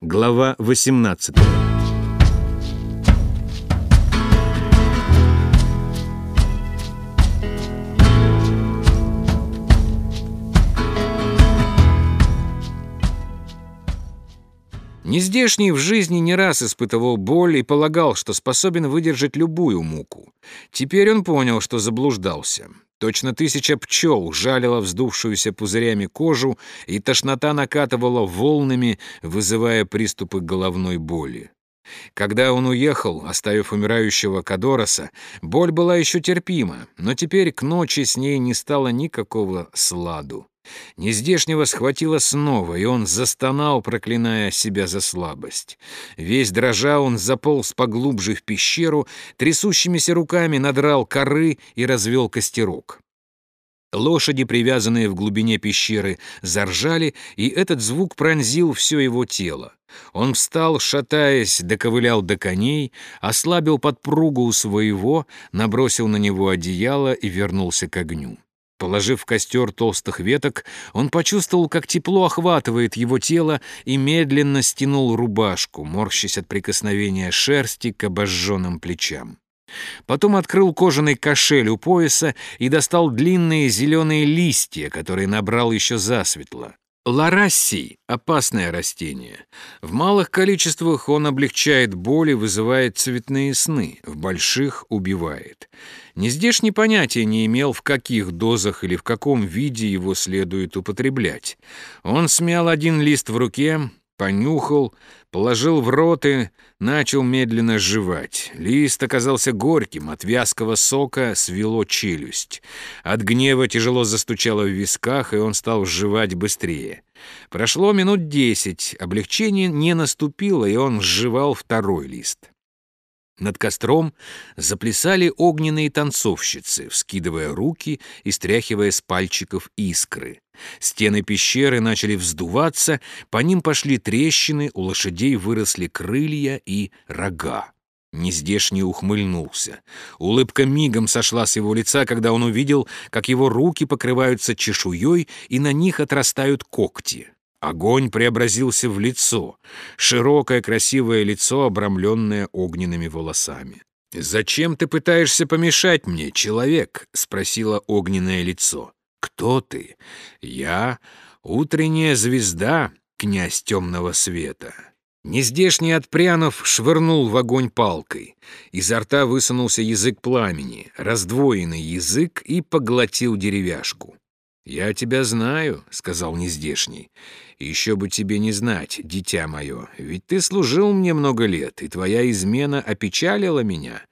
Глава 18 Нездешний в жизни не раз испытывал боль и полагал, что способен выдержать любую муку. Теперь он понял, что заблуждался. Точно тысяча пчел жалила вздувшуюся пузырями кожу, и тошнота накатывала волнами, вызывая приступы головной боли. Когда он уехал, оставив умирающего Кадороса, боль была еще терпима, но теперь к ночи с ней не стало никакого сладу. Нездешнего схватило снова, и он застонал, проклиная себя за слабость. Весь дрожа он заполз поглубже в пещеру, трясущимися руками надрал коры и развел костерок. Лошади, привязанные в глубине пещеры, заржали, и этот звук пронзил все его тело. Он встал, шатаясь, доковылял до коней, ослабил подпругу у своего, набросил на него одеяло и вернулся к огню. Положив в костер толстых веток, он почувствовал, как тепло охватывает его тело и медленно стянул рубашку, морщась от прикосновения шерсти к обожженным плечам. Потом открыл кожаный кошель у пояса и достал длинные зеленые листья, которые набрал еще засветло. Ларасси — опасное растение. В малых количествах он облегчает боль и вызывает цветные сны, в больших — убивает. Нездешний понятия не имел, в каких дозах или в каком виде его следует употреблять. Он смял один лист в руке, понюхал, положил в рот и начал медленно жевать. Лист оказался горьким, от вязкого сока свело челюсть. От гнева тяжело застучало в висках, и он стал жевать быстрее. Прошло минут десять, облегчение не наступило, и он сживал второй лист. Над костром заплясали огненные танцовщицы, вскидывая руки и стряхивая с пальчиков искры. Стены пещеры начали вздуваться, по ним пошли трещины, у лошадей выросли крылья и рога. Нездешний ухмыльнулся. Улыбка мигом сошла с его лица, когда он увидел, как его руки покрываются чешуей и на них отрастают когти. Огонь преобразился в лицо, широкое красивое лицо, обрамленное огненными волосами. «Зачем ты пытаешься помешать мне, человек?» — спросило огненное лицо. «Кто ты?» «Я — утренняя звезда, князь темного света». Нездешний отпрянув швырнул в огонь палкой. Изо рта высунулся язык пламени, раздвоенный язык, и поглотил деревяшку. «Я тебя знаю», — сказал нездешний. «Еще бы тебе не знать, дитя мое, ведь ты служил мне много лет, и твоя измена опечалила меня.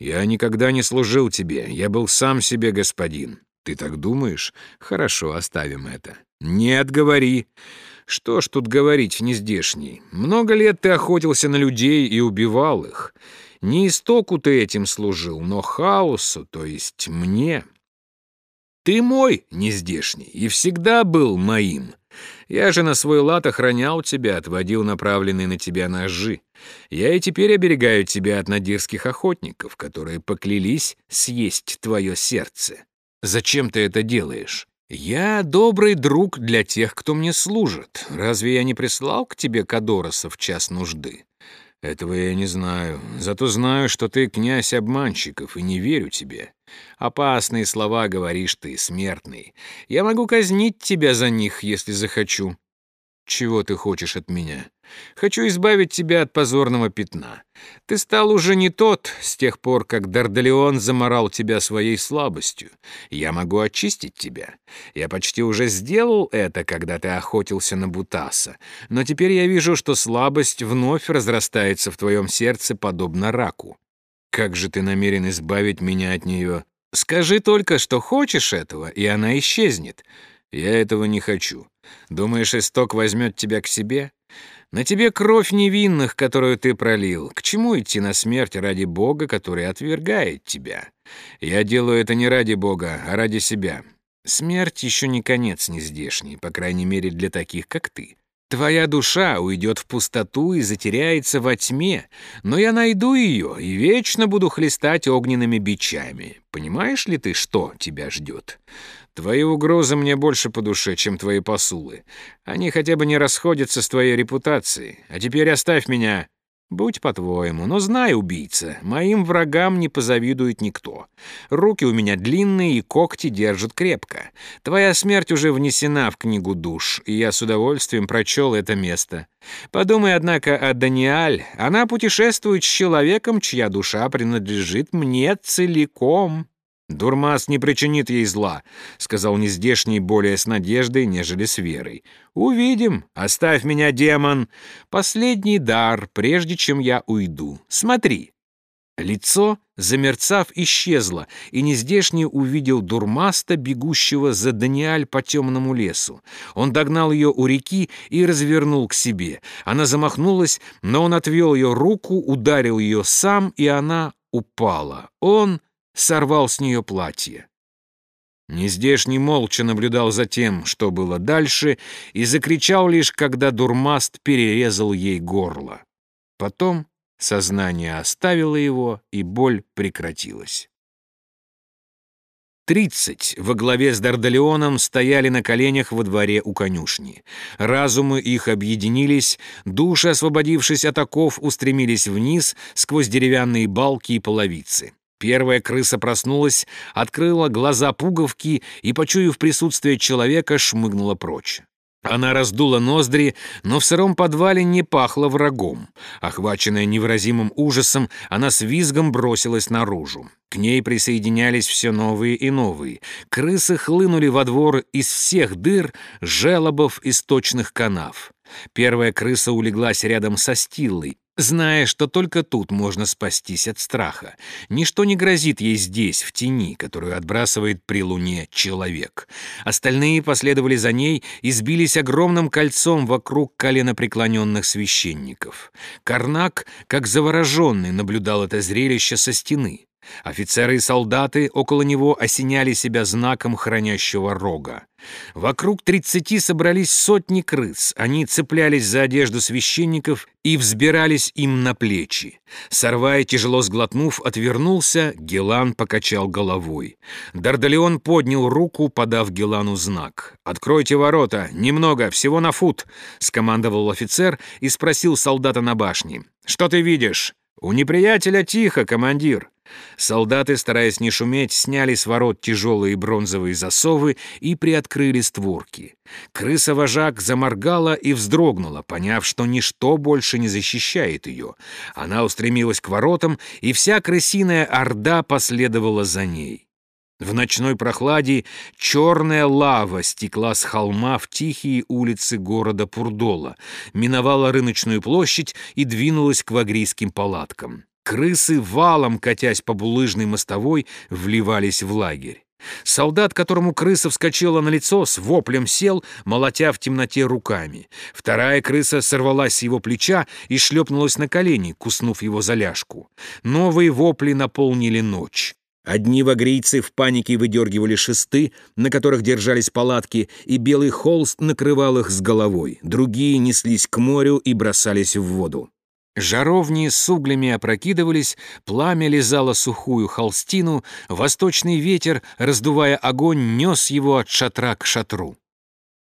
Я никогда не служил тебе, я был сам себе господин. Ты так думаешь? Хорошо, оставим это». «Нет, говори». «Что ж тут говорить, нездешний? Много лет ты охотился на людей и убивал их. Не истоку ты этим служил, но хаосу, то есть мне». Ты мой, нездешний, и всегда был моим. Я же на свой лад охранял тебя, отводил направленные на тебя ножи. Я и теперь оберегаю тебя от надирских охотников, которые поклялись съесть твое сердце. Зачем ты это делаешь? Я добрый друг для тех, кто мне служит. Разве я не прислал к тебе Кадороса в час нужды? Этого я не знаю. Зато знаю, что ты князь обманщиков, и не верю тебе. Опасные слова говоришь ты, смертный. Я могу казнить тебя за них, если захочу. Чего ты хочешь от меня? Хочу избавить тебя от позорного пятна. Ты стал уже не тот с тех пор, как Дардалеон заморал тебя своей слабостью. Я могу очистить тебя. Я почти уже сделал это, когда ты охотился на Бутаса. Но теперь я вижу, что слабость вновь разрастается в твоем сердце, подобно раку. Как же ты намерен избавить меня от нее? Скажи только, что хочешь этого, и она исчезнет. Я этого не хочу. Думаешь, исток возьмет тебя к себе? На тебе кровь невинных, которую ты пролил. К чему идти на смерть ради Бога, который отвергает тебя? Я делаю это не ради Бога, а ради себя. Смерть еще не конец нездешний, по крайней мере для таких, как ты. Твоя душа уйдет в пустоту и затеряется во тьме, но я найду ее и вечно буду хлестать огненными бичами. Понимаешь ли ты, что тебя ждет? Твои угрозы мне больше по душе, чем твои посулы. Они хотя бы не расходятся с твоей репутацией. А теперь оставь меня. Будь по-твоему, но знай, убийца, моим врагам не позавидует никто. Руки у меня длинные и когти держат крепко. Твоя смерть уже внесена в книгу душ, и я с удовольствием прочел это место. Подумай, однако, о Даниаль. Она путешествует с человеком, чья душа принадлежит мне целиком. «Дурмас не причинит ей зла», — сказал нездешний более с надеждой, нежели с верой. «Увидим. Оставь меня, демон. Последний дар, прежде чем я уйду. Смотри». Лицо, замерцав, исчезло, и нездешний увидел дурмаста, бегущего за Даниаль по темному лесу. Он догнал ее у реки и развернул к себе. Она замахнулась, но он отвел ее руку, ударил ее сам, и она упала. Он сорвал с нее платье. Нездешний молча наблюдал за тем, что было дальше, и закричал лишь, когда дурмаст перерезал ей горло. Потом сознание оставило его, и боль прекратилась. Тридцать во главе с Дардалеоном стояли на коленях во дворе у конюшни. Разумы их объединились, души, освободившись от оков, устремились вниз сквозь деревянные балки и половицы. Первая крыса проснулась, открыла глаза пуговки и, почуяв присутствие человека, шмыгнула прочь. Она раздула ноздри, но в сыром подвале не пахло врагом. Охваченная невыразимым ужасом, она с визгом бросилась наружу. К ней присоединялись все новые и новые. Крысы хлынули во двор из всех дыр, желобов и сточных канав. Первая крыса улеглась рядом со Стиллой, зная, что только тут можно спастись от страха. Ничто не грозит ей здесь, в тени, которую отбрасывает при луне человек. Остальные последовали за ней и сбились огромным кольцом вокруг коленопреклоненных священников. Карнак, как завороженный, наблюдал это зрелище со стены. Офицеры и солдаты около него осеняли себя знаком хранящего рога. Вокруг тридцати собрались сотни крыс. Они цеплялись за одежду священников и взбирались им на плечи. Сорвая, тяжело сглотнув, отвернулся, Гелан покачал головой. Дардалеон поднял руку, подав Гелану знак. «Откройте ворота! Немного, всего на фут!» — скомандовал офицер и спросил солдата на башне. «Что ты видишь?» «У неприятеля тихо, командир!» Солдаты, стараясь не шуметь, сняли с ворот тяжелые бронзовые засовы и приоткрыли створки. Крыса-вожак заморгала и вздрогнула, поняв, что ничто больше не защищает ее. Она устремилась к воротам, и вся крысиная орда последовала за ней. В ночной прохладе черная лава стекла с холма в тихие улицы города Пурдола, миновала рыночную площадь и двинулась к вагрийским палаткам. Крысы, валом катясь по булыжной мостовой, вливались в лагерь. Солдат, которому крыса вскочила на лицо, с воплем сел, молотя в темноте руками. Вторая крыса сорвалась с его плеча и шлепнулась на колени, куснув его за ляжку. Новые вопли наполнили ночь. Одни вагрийцы в панике выдергивали шесты, на которых держались палатки, и белый холст накрывал их с головой. Другие неслись к морю и бросались в воду. Жаровни с углями опрокидывались, пламя лизало сухую холстину, восточный ветер, раздувая огонь, нес его от шатра к шатру.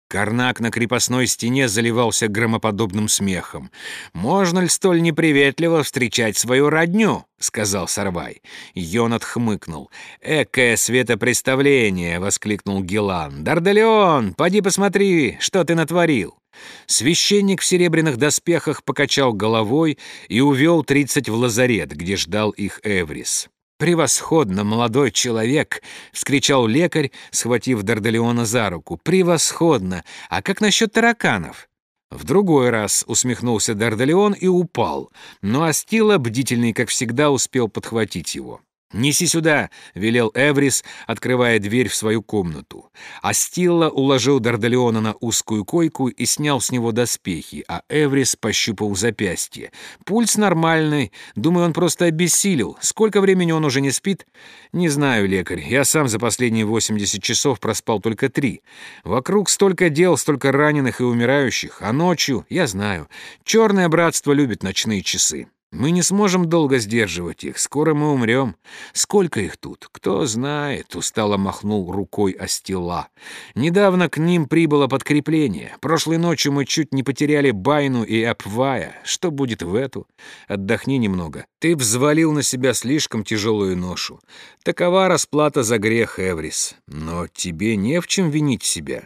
Карнак на крепостной стене заливался громоподобным смехом. «Можно ли столь неприветливо встречать свою родню?» — сказал Сарвай. Йонат хмыкнул. «Экое светопреставление!» — воскликнул Гелан. «Дардалеон, поди посмотри, что ты натворил!» Священник в серебряных доспехах покачал головой и увел тридцать в лазарет, где ждал их Эврис. «Превосходно, молодой человек!» — вскричал лекарь, схватив Дардалеона за руку. «Превосходно! А как насчет тараканов?» В другой раз усмехнулся Дардалеон и упал, но Астила, бдительный как всегда, успел подхватить его. «Неси сюда!» — велел Эврис, открывая дверь в свою комнату. Астилла уложил Дардалеона на узкую койку и снял с него доспехи, а Эврис пощупал запястье. «Пульс нормальный. Думаю, он просто обессилел. Сколько времени он уже не спит?» «Не знаю, лекарь. Я сам за последние 80 часов проспал только три. Вокруг столько дел, столько раненых и умирающих. А ночью, я знаю, черное братство любит ночные часы». Мы не сможем долго сдерживать их, скоро мы умрем. Сколько их тут? Кто знает, устало махнул рукой Астила. Недавно к ним прибыло подкрепление. Прошлой ночью мы чуть не потеряли Байну и Апвая. Что будет в эту? Отдохни немного. Ты взвалил на себя слишком тяжелую ношу. Такова расплата за грех, Эврис. Но тебе не в чем винить себя.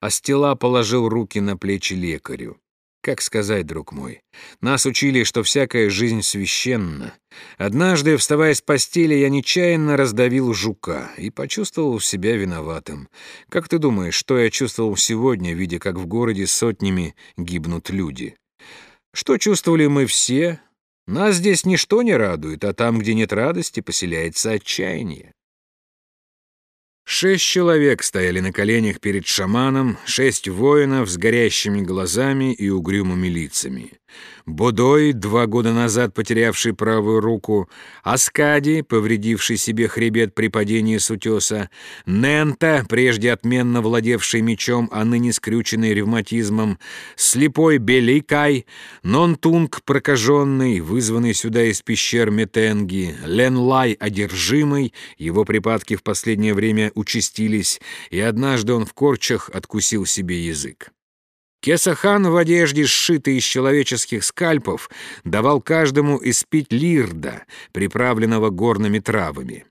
Астила положил руки на плечи лекарю. Как сказать, друг мой? Нас учили, что всякая жизнь священна. Однажды, вставая с постели, я нечаянно раздавил жука и почувствовал себя виноватым. Как ты думаешь, что я чувствовал сегодня, видя, как в городе сотнями гибнут люди? Что чувствовали мы все? Нас здесь ничто не радует, а там, где нет радости, поселяется отчаяние. Шесть человек стояли на коленях перед шаманом, шесть воинов с горящими глазами и угрюмыми лицами. Бодой, два года назад потерявший правую руку, Аскади, повредивший себе хребет при падении с утеса, Нента, прежде отменно владевший мечом, а ныне скрюченный ревматизмом, слепой Беликай, Нонтунг прокаженный, вызванный сюда из пещер Метенги, Ленлай одержимый, его припадки в последнее время участились, и однажды он в корчах откусил себе язык. Кесахан в одежде, сшитой из человеческих скальпов, давал каждому испить лирда, приправленного горными травами.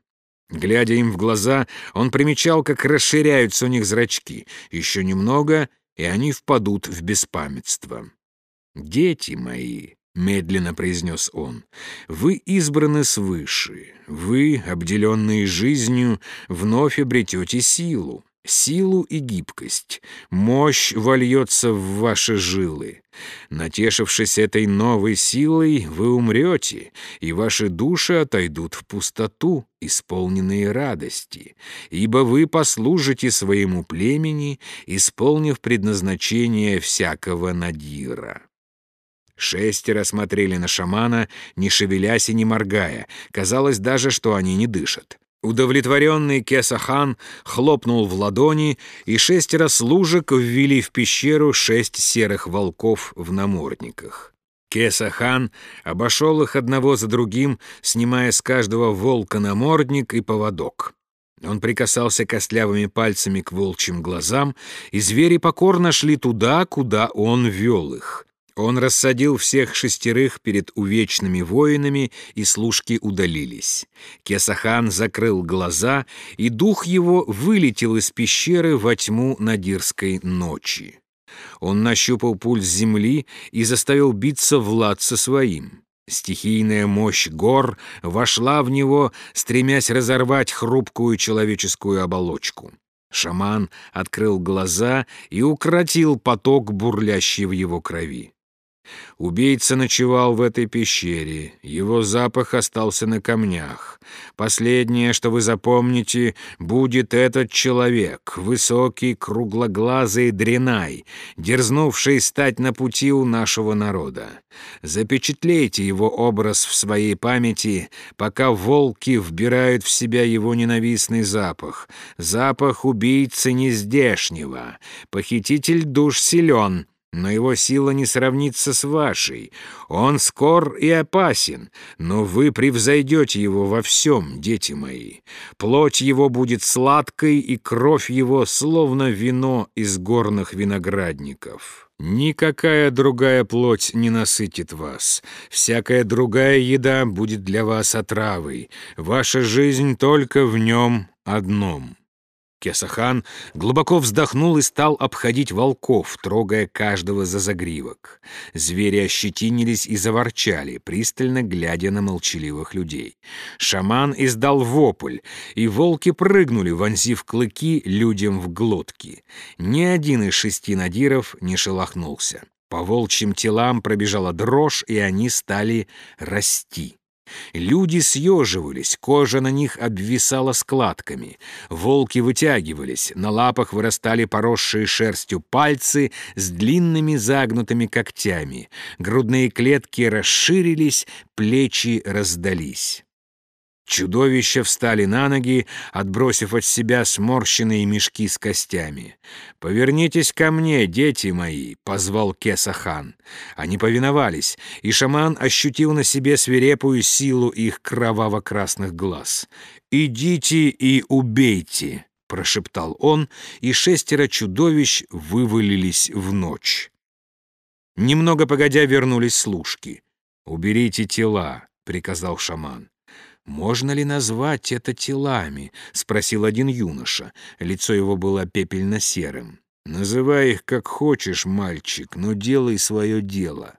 Глядя им в глаза, он примечал, как расширяются у них зрачки. Еще немного, и они впадут в беспамятство. «Дети мои», — медленно произнес он, — «вы избраны свыше, вы, обделенные жизнью, вновь обретете силу силу и гибкость. Мощь вольется в ваши жилы. Натешившись этой новой силой, вы умрете, и ваши души отойдут в пустоту, исполненные радости, ибо вы послужите своему племени, исполнив предназначение всякого надира. Шестеро смотрели на шамана, не шевелясь и не моргая. Казалось даже, что они не дышат. Удовлетворенный Кесахан хлопнул в ладони, и шестеро служек ввели в пещеру шесть серых волков в намордниках. Кесахан обошел их одного за другим, снимая с каждого волка намордник и поводок. Он прикасался костлявыми пальцами к волчьим глазам, и звери покорно шли туда, куда он вел их. Он рассадил всех шестерых перед увечными воинами, и служки удалились. Кесахан закрыл глаза, и дух его вылетел из пещеры во тьму надирской ночи. Он нащупал пульс земли и заставил биться в лад со своим. Стихийная мощь гор вошла в него, стремясь разорвать хрупкую человеческую оболочку. Шаман открыл глаза и укротил поток, бурлящий в его крови. Убийца ночевал в этой пещере. Его запах остался на камнях. Последнее, что вы запомните, будет этот человек, высокий, круглоглазый дренай, дерзнувший стать на пути у нашего народа. Запечатлейте его образ в своей памяти, пока волки вбирают в себя его ненавистный запах. Запах убийцы нездешнего. Похититель душ силен — но его сила не сравнится с вашей. Он скор и опасен, но вы превзойдете его во всем, дети мои. Плоть его будет сладкой, и кровь его словно вино из горных виноградников. Никакая другая плоть не насытит вас. Всякая другая еда будет для вас отравой. Ваша жизнь только в нем одном». Кесахан глубоко вздохнул и стал обходить волков, трогая каждого за загривок. Звери ощетинились и заворчали, пристально глядя на молчаливых людей. Шаман издал вопль, и волки прыгнули, вонзив клыки людям в глотки. Ни один из шести надиров не шелохнулся. По волчьим телам пробежала дрожь, и они стали расти. Люди съеживались, кожа на них обвисала складками. Волки вытягивались, на лапах вырастали поросшие шерстью пальцы с длинными загнутыми когтями. Грудные клетки расширились, плечи раздались. Чудовища встали на ноги, отбросив от себя сморщенные мешки с костями. «Повернитесь ко мне, дети мои!» — позвал Кесахан. Они повиновались, и шаман ощутил на себе свирепую силу их кроваво-красных глаз. «Идите и убейте!» — прошептал он, и шестеро чудовищ вывалились в ночь. Немного погодя вернулись служки. «Уберите тела», — приказал шаман. «Можно ли назвать это телами?» — спросил один юноша. Лицо его было пепельно-серым. «Называй их как хочешь, мальчик, но делай свое дело».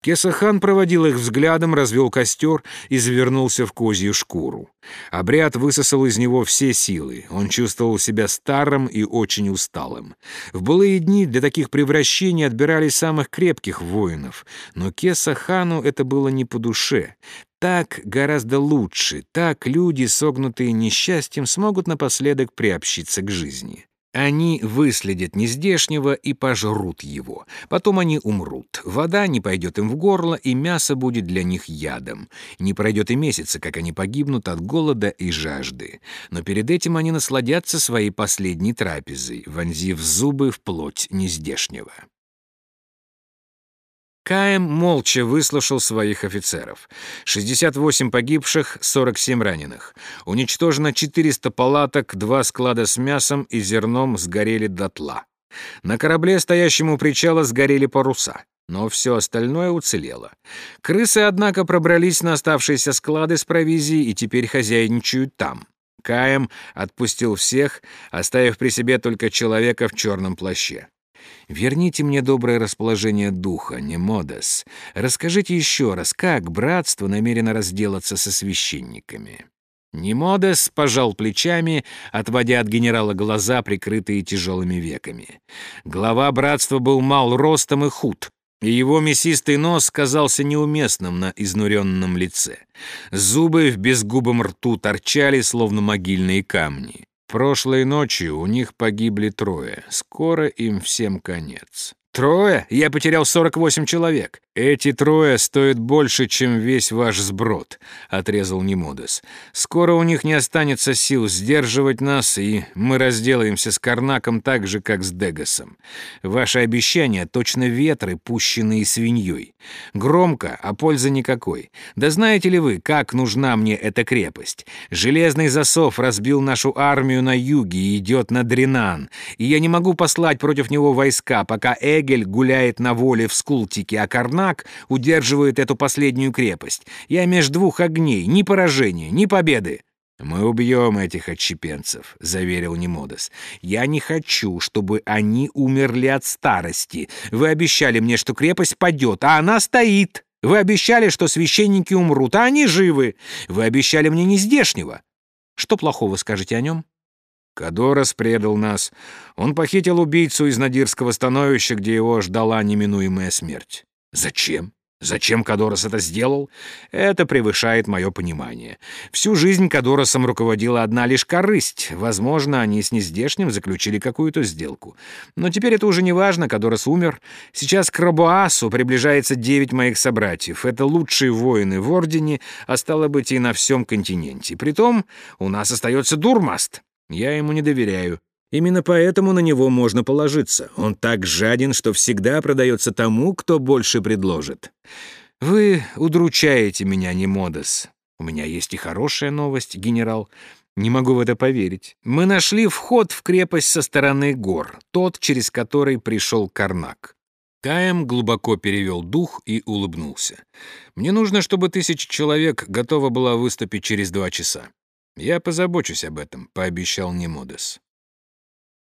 Кесахан проводил их взглядом, развел костер и завернулся в козью шкуру. Обряд высосал из него все силы. Он чувствовал себя старым и очень усталым. В былые дни для таких превращений отбирали самых крепких воинов, но Кесахану это было не по душе. Так гораздо лучше, так люди, согнутые несчастьем, смогут напоследок приобщиться к жизни. Они выследят нездешнего и пожрут его. Потом они умрут. Вода не пойдет им в горло, и мясо будет для них ядом. Не пройдет и месяца, как они погибнут от голода и жажды. Но перед этим они насладятся своей последней трапезой, вонзив зубы в плоть нездешнего. Каем молча выслушал своих офицеров. 68 погибших, 47 раненых. Уничтожено 400 палаток, два склада с мясом и зерном сгорели дотла. На корабле, стоящем у причала, сгорели паруса. Но все остальное уцелело. Крысы, однако, пробрались на оставшиеся склады с провизией и теперь хозяйничают там. Каем отпустил всех, оставив при себе только человека в черном плаще. Верните мне доброе расположение духа, Немодес. Расскажите еще раз, как братство намерено разделаться со священниками». Немодес пожал плечами, отводя от генерала глаза, прикрытые тяжелыми веками. Глава братства был мал ростом и худ, и его мясистый нос казался неуместным на изнуренном лице. Зубы в безгубом рту торчали, словно могильные камни. Прошлой ночью у них погибли трое. Скоро им всем конец. Трое? Я потерял 48 человек. Эти трое стоят больше, чем весь ваш сброд, отрезал Немодес. Скоро у них не останется сил сдерживать нас, и мы разделаемся с Карнаком так же, как с Дегасом. Ваши обещания точно ветры, пущенные свиньей. Громко, а пользы никакой. Да знаете ли вы, как нужна мне эта крепость? Железный засов разбил нашу армию на юге и идет на Дренан, и я не могу послать против него войска, пока Эгель гуляет на воле в Скултике, а Карнак Карнак удерживает эту последнюю крепость. Я меж двух огней, ни поражения, ни победы. «Мы убьем этих отщепенцев», — заверил Немодос. «Я не хочу, чтобы они умерли от старости. Вы обещали мне, что крепость падет, а она стоит. Вы обещали, что священники умрут, а они живы. Вы обещали мне нездешнего. Что плохого скажете о нем?» Кадорос предал нас. Он похитил убийцу из Надирского становища, где его ждала неминуемая смерть. Зачем? Зачем Кадорос это сделал? Это превышает мое понимание. Всю жизнь Кадоросом руководила одна лишь корысть. Возможно, они с нездешним заключили какую-то сделку. Но теперь это уже не важно, Кадорос умер. Сейчас к Рабуасу приближается девять моих собратьев. Это лучшие воины в Ордене, а стало быть и на всем континенте. Притом у нас остается Дурмаст. Я ему не доверяю. Именно поэтому на него можно положиться. Он так жаден, что всегда продается тому, кто больше предложит. Вы удручаете меня, Немодес. У меня есть и хорошая новость, генерал. Не могу в это поверить. Мы нашли вход в крепость со стороны гор, тот, через который пришел Карнак. Каем глубоко перевел дух и улыбнулся. «Мне нужно, чтобы тысяча человек готова была выступить через два часа. Я позабочусь об этом», — пообещал Немодес.